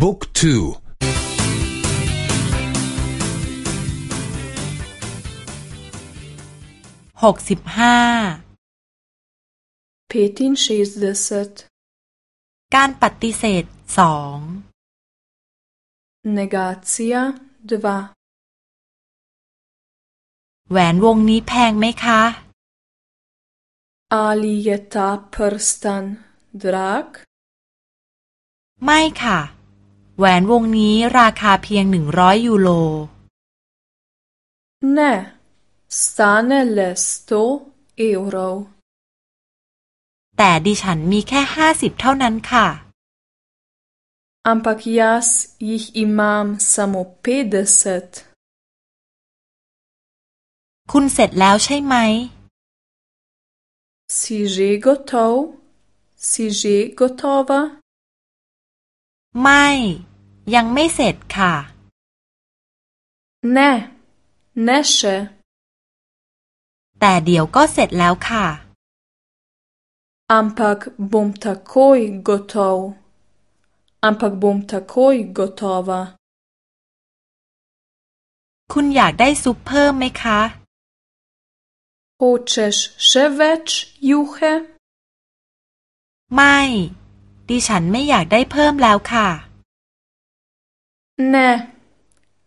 บุ๊กทูหกสิบห้าเพตินชีสเดสตการปฏิเสธสอง Negacija 2แหวนวงนี้แพงไหมคะ Ali je ta prstan drag ไม่ค่ะ แหวนวงนี้ราคาเพียงหนึ่งร้อยยูโร Ne stane le sto evrov แต่ดิฉันมีแค่ห้าสิบเท่านั้นค่ะ Ampak jaz jih imam samo petdeset คุณเสร็จแล้วใช่ไหม Si že gotov? Si že gotova? ไม่ ยังไม่เสร็จค่ะ Ne, ne še. แต่เดี๋ยวก็เสร็จแล้วค่ะ Ampak bom takoj gotov. Ampak bom takoj gotova. คุณอยากได้ซุปเพิ่มไหมคะ Hočeš še več juhe? ไม่ ดิฉันไม่อยากได้เพิ่มแล้วค่ะ Ne,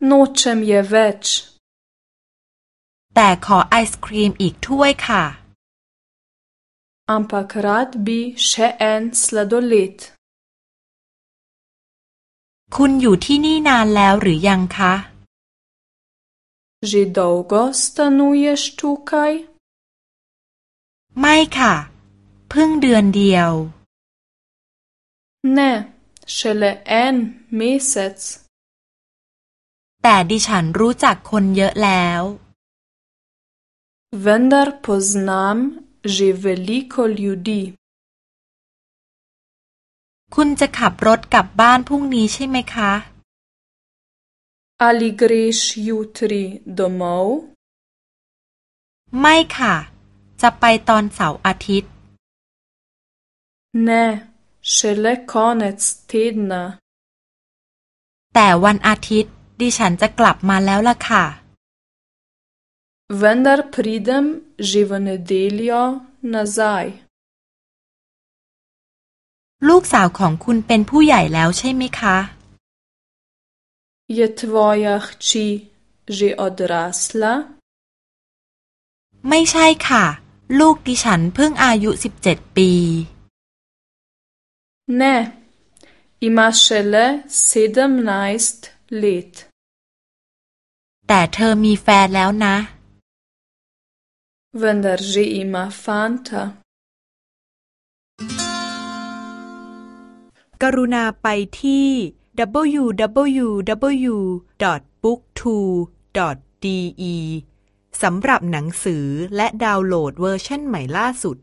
nočem je več. แต่ขอไอศครีมอีกถ้วยค่ะ Ampak rad bi še en sladoled. คุณอยู่ที่นี่นานแล้วหรือยังคะ Že dolgo stanuješ tukaj? ไม่ค่ะ เพิ่งเดือนเดียว Ne, šele en mesec. แต่ดิฉันรู้จักคนเยอะแล้ว Vendar poznam že veliko ljudi. คุณจะขับรถกลับบ้านพรุ่งนี้ใช่ไหมคะ Ali greš jutri domov? ไม่ค่ะ จะไปตอนเสาร์อาทิตย์ Ne, šele konec tedna. แต่วันอาทิตย์ ดิฉันจะกลับมาแล้วล่ะค่ะ Vendar pridem že v nedeljo nazaj. ลูกสาวของคุณเป็นผู้ใหญ่แล้วใช่ไหมคะ Je tvoja hči že odrasla? ไม่ใช่ค่ะ ลูกดิฉันเพิ่งอายุสิบเจ็ดปี Ne, ima šele sedemnajst let. แต่เธอมีแฟนแล้วนะ Vendar že ima fanta. กรุณาไปที่ www.booktwo.de สำหรับหนังสือและดาวน์โหลดเวอร์ชันใหม่ล่าสุด